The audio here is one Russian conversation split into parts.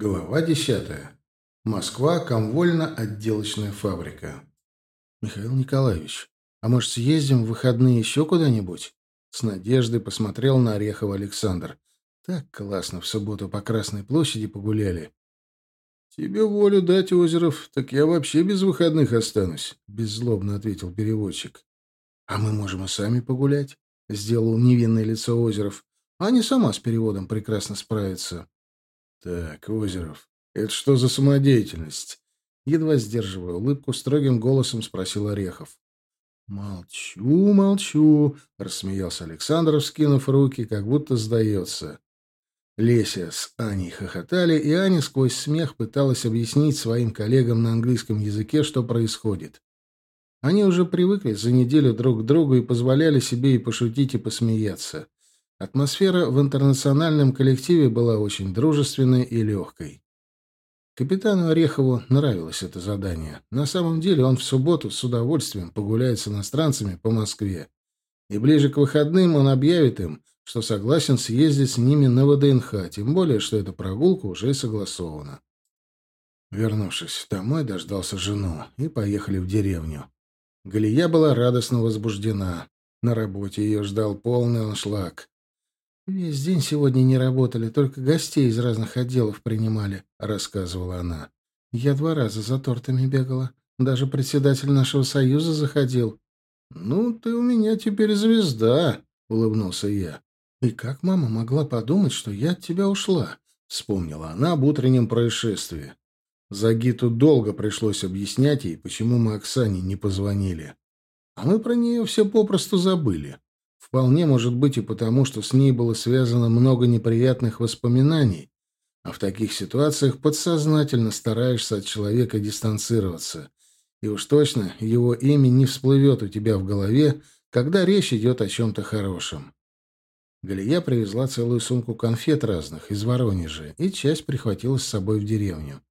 Глава десятая. Москва. Комвольно-отделочная фабрика. Михаил Николаевич, а может, съездим в выходные еще куда-нибудь? С надеждой посмотрел на Орехова Александр. Так классно в субботу по Красной площади погуляли. Тебе волю дать, Озеров, так я вообще без выходных останусь, беззлобно ответил переводчик. А мы можем и сами погулять, сделал невинное лицо Озеров. Аня сама с переводом прекрасно справится. Так, Озеров, это что за самодеятельность? Едва сдерживая улыбку, строгим голосом спросил Орехов. «Молчу, молчу», — рассмеялся Александр, скинув руки, как будто сдается. Леся с Аней хохотали, и Аня сквозь смех пыталась объяснить своим коллегам на английском языке, что происходит. Они уже привыкли за неделю друг к другу и позволяли себе и пошутить, и посмеяться. Атмосфера в интернациональном коллективе была очень дружественной и легкой. Капитану Орехову нравилось это задание. На самом деле он в субботу с удовольствием погуляет с иностранцами по Москве. И ближе к выходным он объявит им, что согласен съездить с ними на ВДНХ, тем более, что эта прогулка уже согласована. Вернувшись домой, дождался жену и поехали в деревню. Галия была радостно возбуждена. На работе ее ждал полный аншлаг. «Весь день сегодня не работали, только гостей из разных отделов принимали», — рассказывала она. «Я два раза за тортами бегала. Даже председатель нашего союза заходил». «Ну, ты у меня теперь звезда», — улыбнулся я. «И как мама могла подумать, что я от тебя ушла?» — вспомнила она об утреннем происшествии. Загиту долго пришлось объяснять ей, почему мы Оксане не позвонили. А мы про нее все попросту забыли. Вполне может быть и потому, что с ней было связано много неприятных воспоминаний, а в таких ситуациях подсознательно стараешься от человека дистанцироваться. И уж точно его имя не всплывет у тебя в голове, когда речь идет о чем-то хорошем. Галия привезла целую сумку конфет разных из Воронежа и часть прихватила с собой в деревню.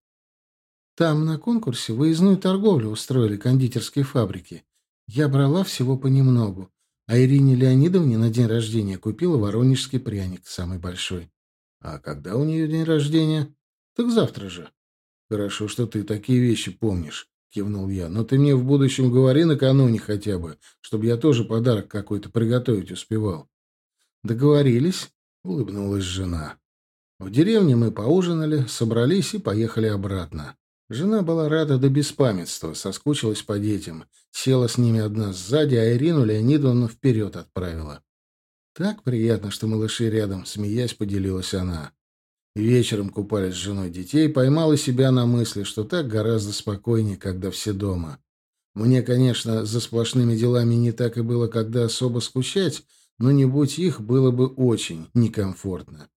Там на конкурсе выездную торговлю устроили кондитерские фабрики. Я брала всего понемногу. А Ирине Леонидовне на день рождения купила воронежский пряник, самый большой. А когда у нее день рождения? Так завтра же. Хорошо, что ты такие вещи помнишь, кивнул я. Но ты мне в будущем говори накануне хотя бы, чтобы я тоже подарок какой-то приготовить успевал. Договорились, улыбнулась жена. В деревне мы поужинали, собрались и поехали обратно. Жена была рада до беспамятства, соскучилась по детям. Села с ними одна сзади, а Ирину Леонидовну вперед отправила. «Так приятно, что малыши рядом», — смеясь поделилась она. Вечером купались с женой детей, поймала себя на мысли, что так гораздо спокойнее, когда все дома. Мне, конечно, за сплошными делами не так и было, когда особо скучать, но не будь их, было бы очень некомфортно.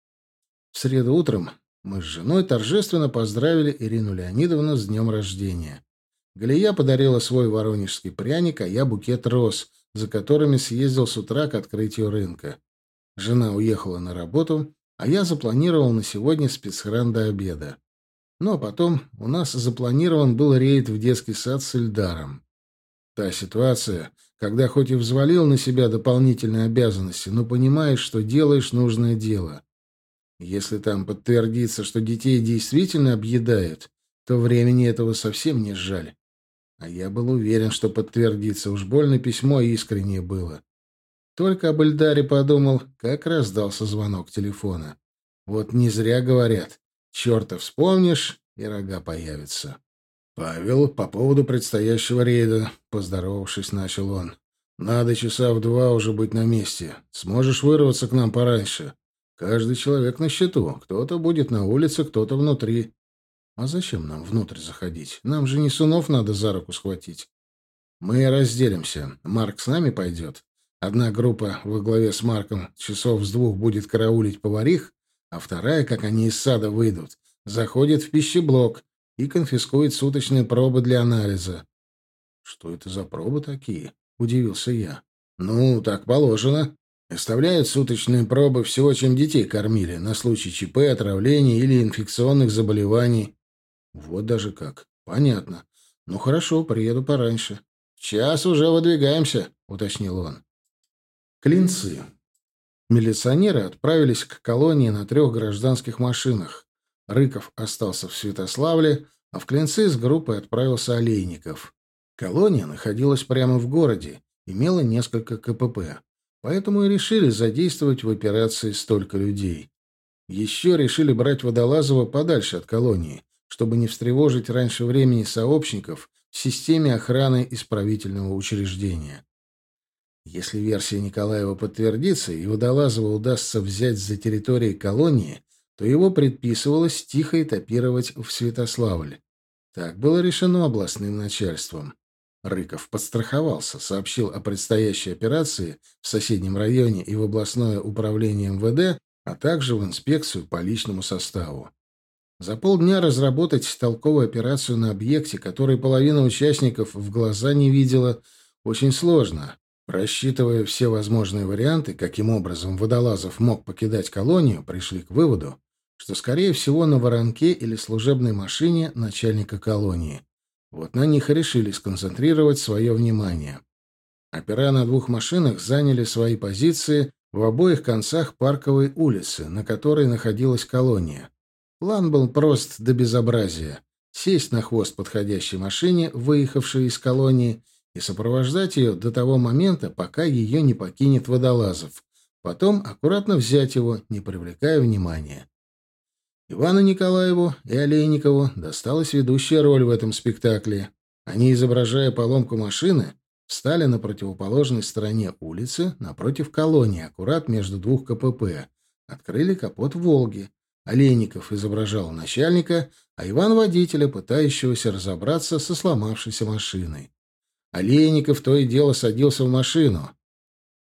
В среду утром мы с женой торжественно поздравили Ирину Леонидовну с днем рождения. Галия подарила свой воронежский пряник, а я букет роз, за которыми съездил с утра к открытию рынка. Жена уехала на работу, а я запланировал на сегодня спецхран до обеда. Ну а потом у нас запланирован был рейд в детский сад с Эльдаром. Та ситуация, когда хоть и взвалил на себя дополнительные обязанности, но понимаешь, что делаешь нужное дело. Если там подтвердится, что детей действительно объедают, то времени этого совсем не жаль. А я был уверен, что подтвердится. Уж больно письмо искреннее было. Только об Эльдаре подумал, как раздался звонок телефона. Вот не зря говорят. Черта вспомнишь, и рога появятся. «Павел, по поводу предстоящего рейда», — поздоровавшись, начал он. «Надо часа в два уже быть на месте. Сможешь вырваться к нам пораньше?» Каждый человек на счету. Кто-то будет на улице, кто-то внутри. А зачем нам внутрь заходить? Нам же не сунов надо за руку схватить. Мы разделимся. Марк с нами пойдет. Одна группа во главе с Марком часов с двух будет караулить поварих, а вторая, как они из сада выйдут, заходит в пищеблок и конфискует суточные пробы для анализа. «Что это за пробы такие?» — удивился я. «Ну, так положено. Оставляют суточные пробы всего, чем детей кормили, на случай ЧП, отравления или инфекционных заболеваний. Вот даже как. Понятно. Ну хорошо, приеду пораньше. Час уже выдвигаемся, уточнил он. Клинцы. Милиционеры отправились к колонии на трех гражданских машинах. Рыков остался в Святославле, а в Клинцы с группой отправился Олейников. Колония находилась прямо в городе, имела несколько КПП. Поэтому и решили задействовать в операции столько людей. Еще решили брать Водолазова подальше от колонии, чтобы не встревожить раньше времени сообщников в системе охраны исправительного учреждения. Если версия Николаева подтвердится и Водолазова удастся взять за территорией колонии, то его предписывалось тихо этапировать в Святославль. Так было решено областным начальством. Рыков подстраховался, сообщил о предстоящей операции в соседнем районе и в областное управление МВД, а также в инспекцию по личному составу. За полдня разработать толковую операцию на объекте, который половина участников в глаза не видела, очень сложно. Рассчитывая все возможные варианты, каким образом Водолазов мог покидать колонию, пришли к выводу, что, скорее всего, на воронке или служебной машине начальника колонии. Вот на них и решили сконцентрировать свое внимание. Опера на двух машинах заняли свои позиции в обоих концах парковой улицы, на которой находилась колония. План был прост до безобразия. Сесть на хвост подходящей машине, выехавшей из колонии, и сопровождать ее до того момента, пока ее не покинет водолазов. Потом аккуратно взять его, не привлекая внимания. Ивану Николаеву и Олейникову досталась ведущая роль в этом спектакле. Они, изображая поломку машины, встали на противоположной стороне улицы, напротив колонии, аккурат между двух КПП. Открыли капот «Волги». Олейников изображал начальника, а Иван — водителя, пытающегося разобраться со сломавшейся машиной. Олейников то и дело садился в машину.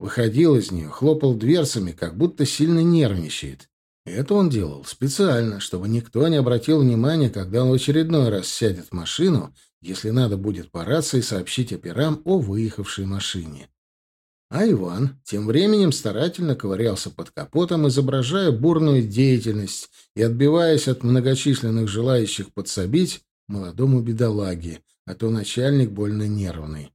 Выходил из нее, хлопал дверцами, как будто сильно нервничает. Это он делал специально, чтобы никто не обратил внимания, когда он в очередной раз сядет в машину, если надо будет по рации сообщить операм о выехавшей машине. А Иван тем временем старательно ковырялся под капотом, изображая бурную деятельность и отбиваясь от многочисленных желающих подсобить молодому бедолаге, а то начальник больно нервный.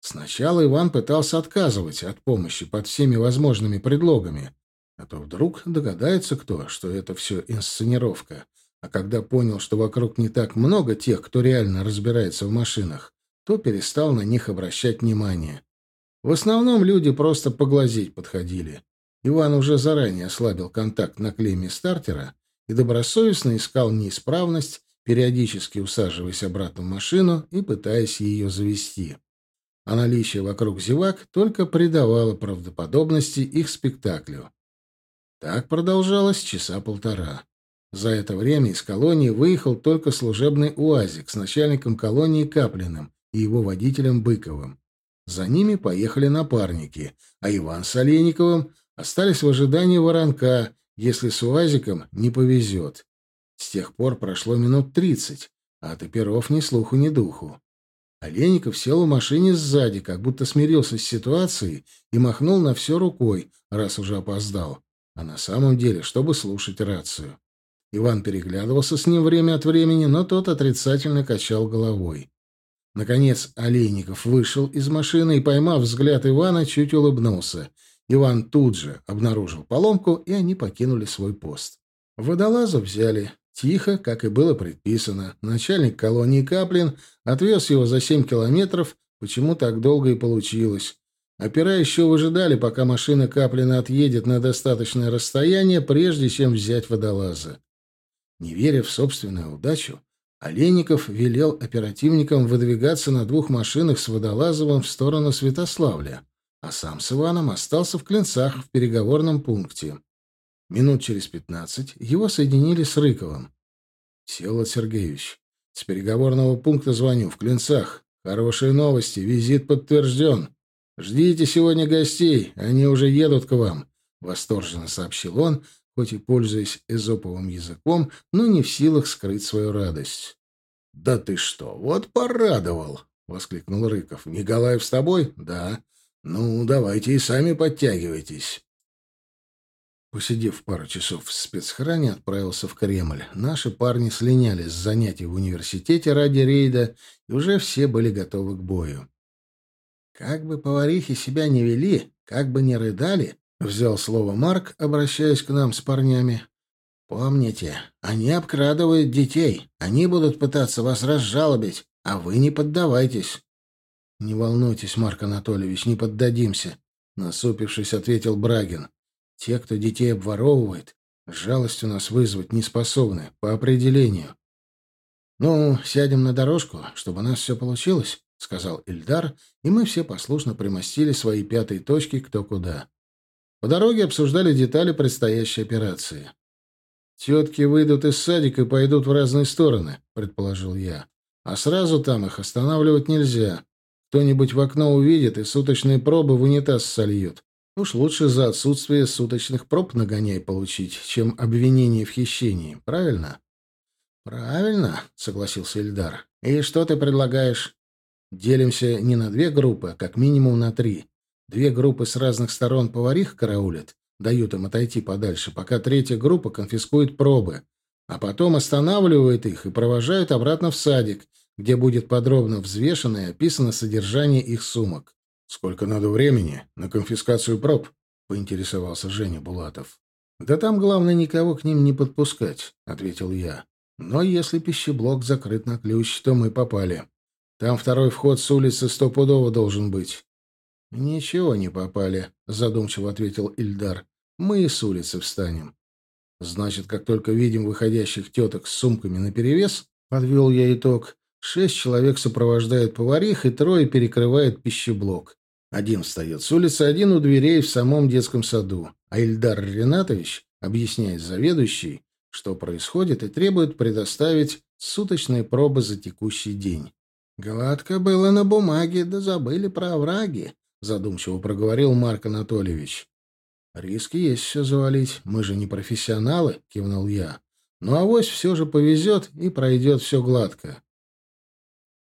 Сначала Иван пытался отказывать от помощи под всеми возможными предлогами, а то вдруг догадается кто, что это все инсценировка. А когда понял, что вокруг не так много тех, кто реально разбирается в машинах, то перестал на них обращать внимание. В основном люди просто поглазеть подходили. Иван уже заранее ослабил контакт на клейме стартера и добросовестно искал неисправность, периодически усаживаясь обратно в машину и пытаясь ее завести. А наличие вокруг зевак только придавало правдоподобности их спектаклю. Так продолжалось часа полтора. За это время из колонии выехал только служебный УАЗик с начальником колонии Каплиным и его водителем Быковым. За ними поехали напарники, а Иван с Олейниковым остались в ожидании воронка, если с УАЗиком не повезет. С тех пор прошло минут тридцать, а от оперов ни слуху, ни духу. Олейников сел в машине сзади, как будто смирился с ситуацией и махнул на все рукой, раз уже опоздал а на самом деле, чтобы слушать рацию. Иван переглядывался с ним время от времени, но тот отрицательно качал головой. Наконец Олейников вышел из машины и, поймав взгляд Ивана, чуть улыбнулся. Иван тут же обнаружил поломку, и они покинули свой пост. Водолаза взяли. Тихо, как и было предписано. Начальник колонии Каплин отвез его за семь километров, почему так долго и получилось. Опера еще выжидали, пока машина Каплина отъедет на достаточное расстояние, прежде чем взять водолаза. Не веря в собственную удачу, Олейников велел оперативникам выдвигаться на двух машинах с Водолазовым в сторону Святославля, а сам с Иваном остался в Клинцах в переговорном пункте. Минут через пятнадцать его соединили с Рыковым. «Всеволод Сергеевич, с переговорного пункта звоню, в Клинцах. Хорошие новости, визит подтвержден. «Ждите сегодня гостей, они уже едут к вам», — восторженно сообщил он, хоть и пользуясь эзоповым языком, но не в силах скрыть свою радость. «Да ты что, вот порадовал!» — воскликнул Рыков. «Николаев с тобой?» «Да». «Ну, давайте и сами подтягивайтесь». Посидев пару часов в спецхране, отправился в Кремль. Наши парни слиняли с занятий в университете ради рейда, и уже все были готовы к бою. Как бы поварихи себя не вели, как бы не рыдали, — взял слово Марк, обращаясь к нам с парнями. Помните, они обкрадывают детей. Они будут пытаться вас разжалобить, а вы не поддавайтесь. Не волнуйтесь, Марк Анатольевич, не поддадимся, насупившись, ответил Брагин. Те, кто детей обворовывает, жалость у нас вызвать не способны, по определению. «Ну, сядем на дорожку, чтобы у нас все получилось», — сказал Ильдар, и мы все послушно примостили свои пятые точки кто куда. По дороге обсуждали детали предстоящей операции. «Тетки выйдут из садика и пойдут в разные стороны», — предположил я. «А сразу там их останавливать нельзя. Кто-нибудь в окно увидит и суточные пробы в унитаз сольют. Уж лучше за отсутствие суточных проб нагоняй получить, чем обвинение в хищении, правильно?» «Правильно», — согласился Ильдар. «И что ты предлагаешь?» «Делимся не на две группы, а как минимум на три. Две группы с разных сторон поварих караулят, дают им отойти подальше, пока третья группа конфискует пробы, а потом останавливает их и провожает обратно в садик, где будет подробно взвешено и описано содержание их сумок. «Сколько надо времени на конфискацию проб?» — поинтересовался Женя Булатов. «Да там главное никого к ним не подпускать», — ответил я. Но если пищеблок закрыт на ключ, то мы попали. Там второй вход с улицы стопудово должен быть. Ничего не попали, задумчиво ответил Ильдар. Мы и с улицы встанем. Значит, как только видим выходящих теток с сумками наперевес, подвел я итог, шесть человек сопровождают поварих, и трое перекрывают пищеблок. Один встает с улицы, один у дверей в самом детском саду. А Ильдар Ренатович, объясняет заведующий, что происходит, и требует предоставить суточные пробы за текущий день. «Гладко было на бумаге, да забыли про овраги», — задумчиво проговорил Марк Анатольевич. «Риски есть все завалить, мы же не профессионалы», — кивнул я. «Но авось все же повезет и пройдет все гладко».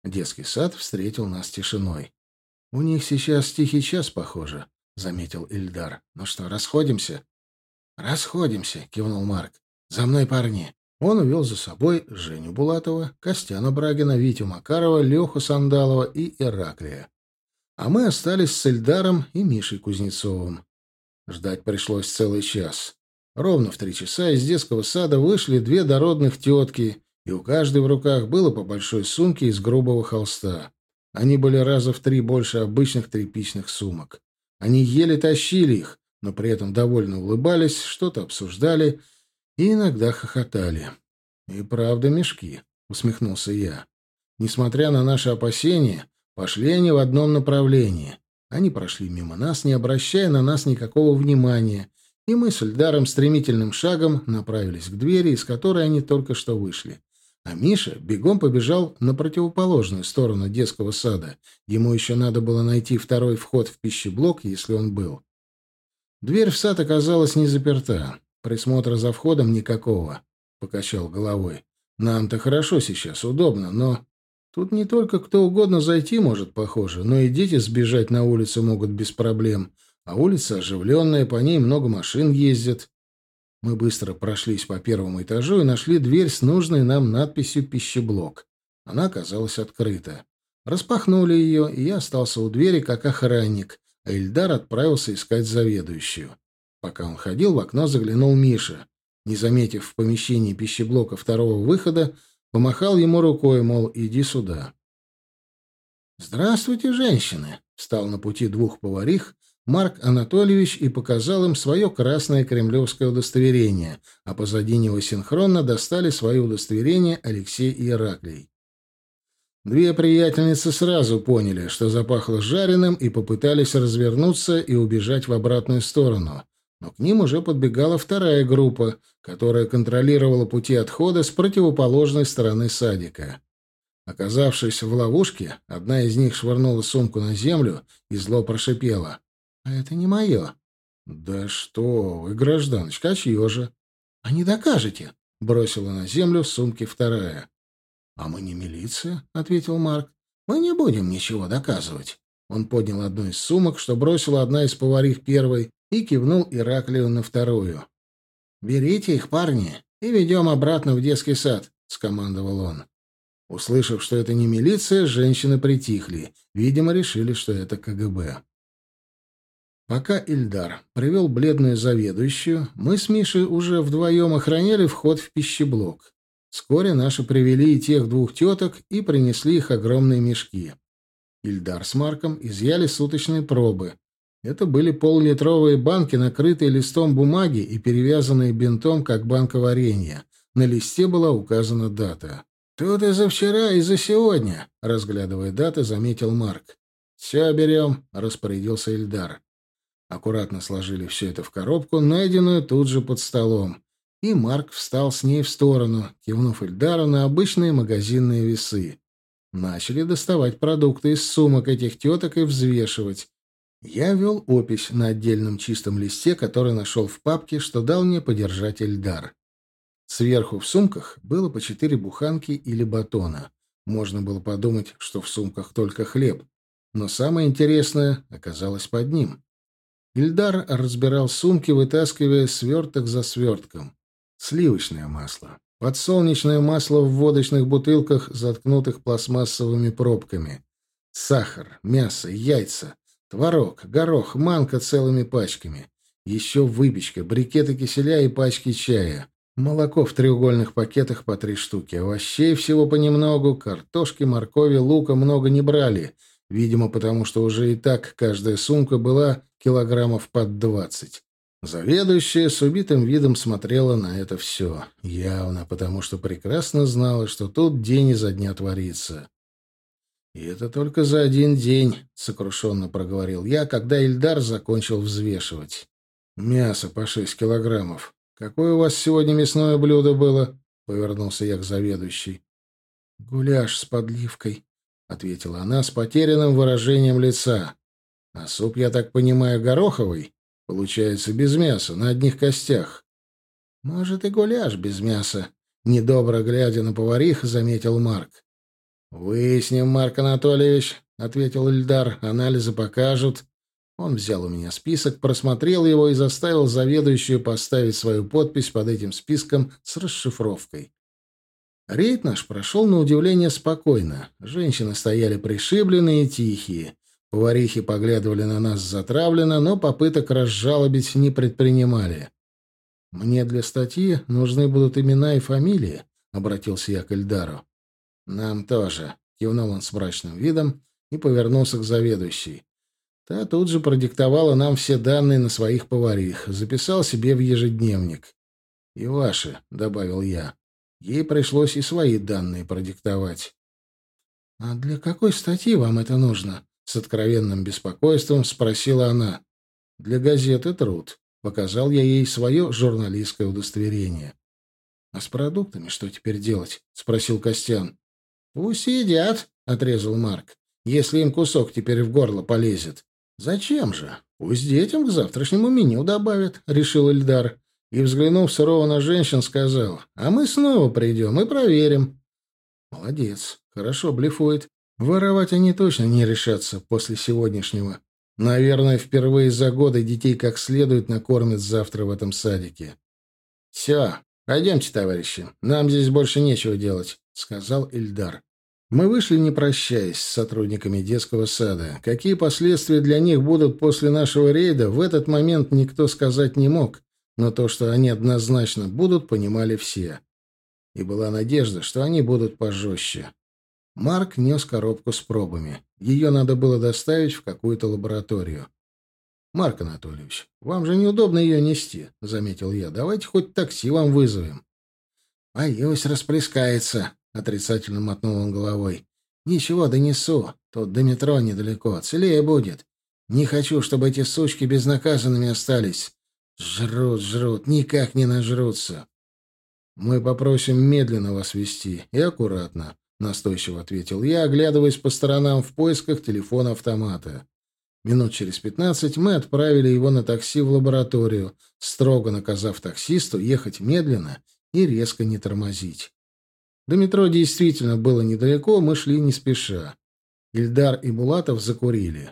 Детский сад встретил нас тишиной. «У них сейчас тихий час, похоже», — заметил Ильдар. «Ну что, расходимся?» «Расходимся», — кивнул Марк. «За мной, парни!» Он увел за собой Женю Булатова, Костяна Брагина, Витю Макарова, Леху Сандалова и Ираклия. А мы остались с Эльдаром и Мишей Кузнецовым. Ждать пришлось целый час. Ровно в три часа из детского сада вышли две дородных тетки, и у каждой в руках было по большой сумке из грубого холста. Они были раза в три больше обычных тряпичных сумок. Они еле тащили их, но при этом довольно улыбались, что-то обсуждали — и иногда хохотали. «И правда мешки», — усмехнулся я. «Несмотря на наши опасения, пошли они в одном направлении. Они прошли мимо нас, не обращая на нас никакого внимания, и мы с Эльдаром стремительным шагом направились к двери, из которой они только что вышли. А Миша бегом побежал на противоположную сторону детского сада. Ему еще надо было найти второй вход в пищеблок, если он был. Дверь в сад оказалась не заперта. Присмотра за входом никакого, — покачал головой. Нам-то хорошо сейчас, удобно, но... Тут не только кто угодно зайти может, похоже, но и дети сбежать на улицу могут без проблем. А улица оживленная, по ней много машин ездят. Мы быстро прошлись по первому этажу и нашли дверь с нужной нам надписью «Пищеблок». Она оказалась открыта. Распахнули ее, и я остался у двери как охранник, а Ильдар отправился искать заведующую. Пока он ходил, в окно заглянул Миша. Не заметив в помещении пищеблока второго выхода, помахал ему рукой, мол, иди сюда. «Здравствуйте, женщины!» — встал на пути двух поварих Марк Анатольевич и показал им свое красное кремлевское удостоверение, а позади него синхронно достали свои удостоверения Алексей и Ираклий. Две приятельницы сразу поняли, что запахло жареным, и попытались развернуться и убежать в обратную сторону но к ним уже подбегала вторая группа, которая контролировала пути отхода с противоположной стороны садика. Оказавшись в ловушке, одна из них швырнула сумку на землю и зло прошипела. «А это не мое». «Да что вы, гражданочка, а чье же?» «А не докажете», — бросила на землю сумки вторая. «А мы не милиция», — ответил Марк. «Мы не будем ничего доказывать». Он поднял одну из сумок, что бросила одна из поварих первой, и кивнул Ираклию на вторую. «Берите их, парни, и ведем обратно в детский сад», — скомандовал он. Услышав, что это не милиция, женщины притихли. Видимо, решили, что это КГБ. Пока Ильдар привел бледную заведующую, мы с Мишей уже вдвоем охраняли вход в пищеблок. Вскоре наши привели и тех двух теток и принесли их огромные мешки. Ильдар с Марком изъяли суточные пробы. Это были полулитровые банки, накрытые листом бумаги и перевязанные бинтом, как банка варенья. На листе была указана дата. «Тут и за вчера, и за сегодня», — разглядывая даты, заметил Марк. «Все берем», — распорядился Ильдар. Аккуратно сложили все это в коробку, найденную тут же под столом и Марк встал с ней в сторону, кивнув Эльдару на обычные магазинные весы. Начали доставать продукты из сумок этих теток и взвешивать. Я вел опись на отдельном чистом листе, который нашел в папке, что дал мне подержать Эльдар. Сверху в сумках было по четыре буханки или батона. Можно было подумать, что в сумках только хлеб. Но самое интересное оказалось под ним. Ильдар разбирал сумки, вытаскивая сверток за свертком. Сливочное масло. Подсолнечное масло в водочных бутылках, заткнутых пластмассовыми пробками. Сахар, мясо, яйца, творог, горох, манка целыми пачками. Еще выпечка, брикеты киселя и пачки чая. Молоко в треугольных пакетах по три штуки. Овощей всего понемногу. Картошки, моркови, лука много не брали. Видимо, потому что уже и так каждая сумка была килограммов под двадцать. Заведующая с убитым видом смотрела на это все. Явно, потому что прекрасно знала, что тут день изо дня творится. «И это только за один день», — сокрушенно проговорил я, когда Ильдар закончил взвешивать. «Мясо по шесть килограммов. Какое у вас сегодня мясное блюдо было?» — повернулся я к заведующей. «Гуляш с подливкой», — ответила она с потерянным выражением лица. «А суп, я так понимаю, гороховый?» Получается, без мяса, на одних костях. Может, и гуляш без мяса. Недобро глядя на поварих, заметил Марк. «Выясним, Марк Анатольевич», — ответил Ильдар. «Анализы покажут». Он взял у меня список, просмотрел его и заставил заведующую поставить свою подпись под этим списком с расшифровкой. Рейд наш прошел на удивление спокойно. Женщины стояли пришибленные и тихие. Поварихи поглядывали на нас затравленно, но попыток разжалобить не предпринимали. «Мне для статьи нужны будут имена и фамилии», — обратился я к Эльдару. «Нам тоже», — кивнул он с мрачным видом и повернулся к заведующей. Та тут же продиктовала нам все данные на своих поварих, записал себе в ежедневник. «И ваши», — добавил я. Ей пришлось и свои данные продиктовать. «А для какой статьи вам это нужно?» С откровенным беспокойством спросила она. «Для газеты «Труд». Показал я ей свое журналистское удостоверение. «А с продуктами что теперь делать?» — спросил Костян. «Пусть едят», — отрезал Марк, — «если им кусок теперь в горло полезет». «Зачем же? Пусть детям к завтрашнему меню добавят», — решил Эльдар. И, взглянув сурово на женщин, сказал, «А мы снова придем и проверим». «Молодец, хорошо блефует. Воровать они точно не решатся после сегодняшнего. Наверное, впервые за годы детей как следует накормят завтра в этом садике. «Все, пойдемте, товарищи. Нам здесь больше нечего делать», — сказал Ильдар. Мы вышли, не прощаясь с сотрудниками детского сада. Какие последствия для них будут после нашего рейда, в этот момент никто сказать не мог, но то, что они однозначно будут, понимали все. И была надежда, что они будут пожестче. Марк нес коробку с пробами. Ее надо было доставить в какую-то лабораторию. «Марк Анатольевич, вам же неудобно ее нести», — заметил я. «Давайте хоть такси вам вызовем». «Боюсь, расплескается», — отрицательно мотнул он головой. «Ничего, донесу. Тут до метро недалеко. Целее будет. Не хочу, чтобы эти сучки безнаказанными остались. Жрут, жрут, никак не нажрутся». «Мы попросим медленно вас вести и аккуратно. — настойчиво ответил я, оглядываясь по сторонам в поисках телефона-автомата. Минут через пятнадцать мы отправили его на такси в лабораторию, строго наказав таксисту ехать медленно и резко не тормозить. До метро действительно было недалеко, мы шли не спеша. Ильдар и Булатов закурили.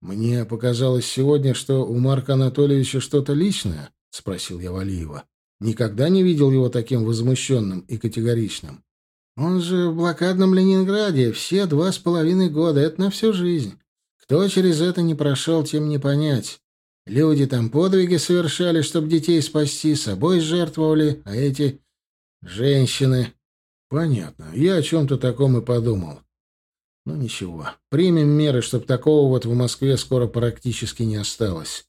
«Мне показалось сегодня, что у Марка Анатольевича что-то личное?» — спросил я Валиева. «Никогда не видел его таким возмущенным и категоричным». Он же в блокадном Ленинграде все два с половиной года. Это на всю жизнь. Кто через это не прошел, тем не понять. Люди там подвиги совершали, чтобы детей спасти, собой жертвовали, а эти — женщины. Понятно. Я о чем-то таком и подумал. Ну ничего, примем меры, чтобы такого вот в Москве скоро практически не осталось.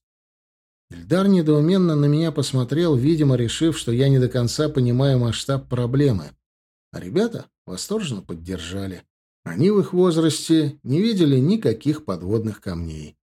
Ильдар недоуменно на меня посмотрел, видимо, решив, что я не до конца понимаю масштаб проблемы. А ребята восторженно поддержали. Они в их возрасте не видели никаких подводных камней.